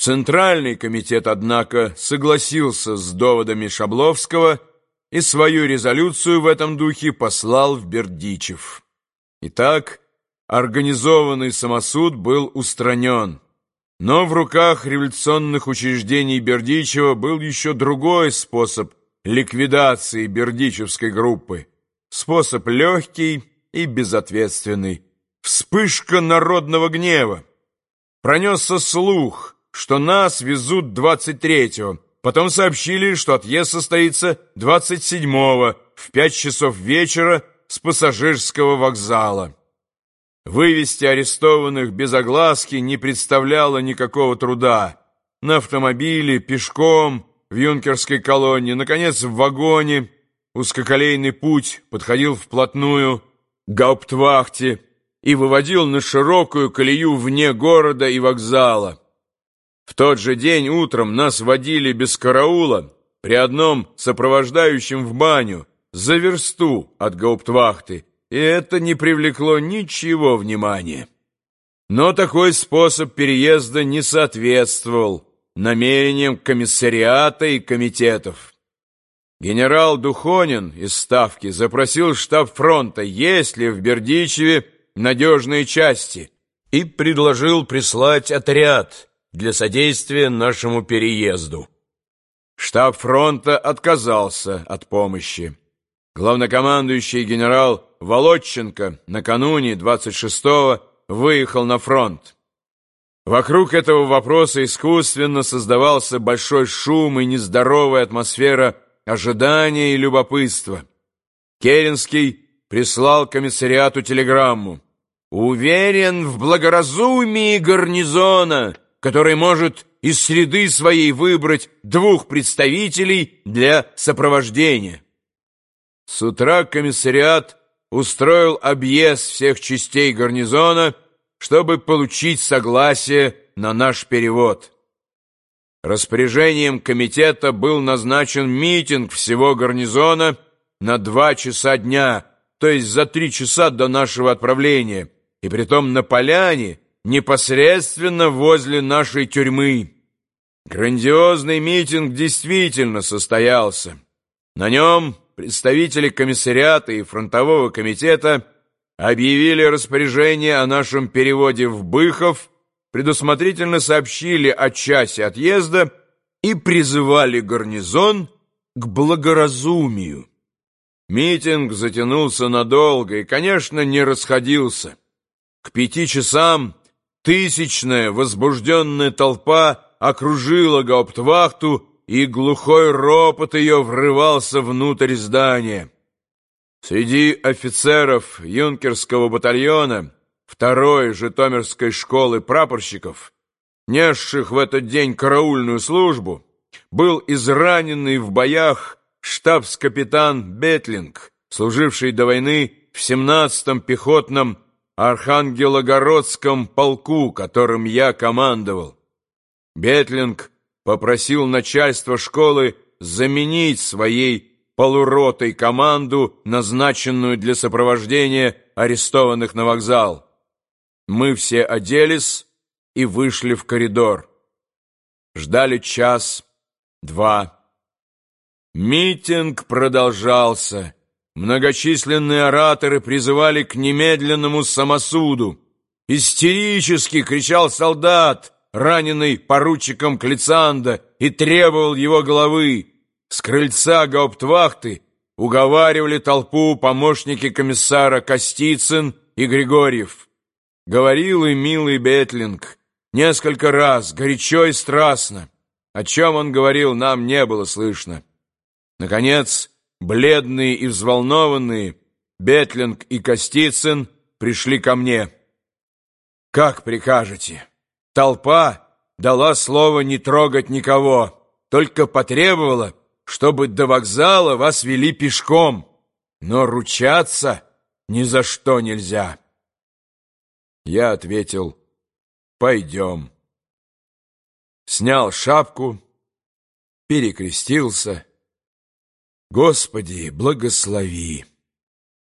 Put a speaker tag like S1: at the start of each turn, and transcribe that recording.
S1: Центральный комитет, однако, согласился с доводами Шабловского и свою резолюцию в этом духе послал в Бердичев. Итак, организованный самосуд был устранен. Но в руках революционных учреждений Бердичева был еще другой способ ликвидации бердичевской группы. Способ легкий и безответственный. Вспышка народного гнева. Пронесся слух, что нас везут 23-го. Потом сообщили, что отъезд состоится 27-го в 5 часов вечера с пассажирского вокзала. Вывести арестованных без огласки не представляло никакого труда. На автомобиле, пешком, в юнкерской колонне, наконец, в вагоне. Узкоколейный путь подходил вплотную к гауптвахте и выводил на широкую колею вне города и вокзала. В тот же день утром нас водили без караула при одном сопровождающем в баню за версту от гауптвахты, и это не привлекло ничего внимания. Но такой способ переезда не соответствовал намерениям комиссариата и комитетов. Генерал Духонин из Ставки запросил штаб фронта, есть ли в Бердичеве надежные части, и предложил прислать отряд для содействия нашему переезду. Штаб фронта отказался от помощи. Главнокомандующий генерал Володченко накануне 26-го выехал на фронт. Вокруг этого вопроса искусственно создавался большой шум и нездоровая атмосфера ожидания и любопытства. Керенский прислал комиссариату телеграмму. «Уверен в благоразумии гарнизона, который может из среды своей выбрать двух представителей для сопровождения». С утра комиссариат устроил объезд всех частей гарнизона, чтобы получить согласие на наш перевод. Распоряжением комитета был назначен митинг всего гарнизона на два часа дня, то есть за три часа до нашего отправления, и притом на поляне, непосредственно возле нашей тюрьмы. Грандиозный митинг действительно состоялся. На нем представители комиссариата и фронтового комитета объявили распоряжение о нашем переводе в Быхов, предусмотрительно сообщили о часе отъезда и призывали гарнизон к благоразумию. Митинг затянулся надолго и, конечно, не расходился. К пяти часам тысячная возбужденная толпа окружила гауптвахту и глухой ропот ее врывался внутрь здания. Среди офицеров юнкерского батальона второй Житомирской школы прапорщиков, несших в этот день караульную службу, был израненный в боях штабс-капитан Бетлинг, служивший до войны в 17-м пехотном Архангелогородском полку, которым я командовал. Бетлинг попросил начальство школы заменить своей полуротой команду, назначенную для сопровождения арестованных на вокзал. Мы все оделись и вышли в коридор. Ждали час, два. Митинг продолжался. Многочисленные ораторы призывали к немедленному самосуду. Истерически кричал солдат, раненый поручиком Клицанда, и требовал его головы. С крыльца гауптвахты уговаривали толпу помощники комиссара Костицын и Григорьев. Говорил и милый Бетлинг несколько раз, горячо и страстно. О чем он говорил, нам не было слышно. Наконец, бледные и взволнованные, Бетлинг и Костицын пришли ко мне. «Как прикажете?» Толпа дала слово не трогать никого, только потребовала, чтобы до вокзала вас вели пешком, но ручаться ни за что нельзя. Я ответил, пойдем. Снял шапку, перекрестился. Господи, благослови!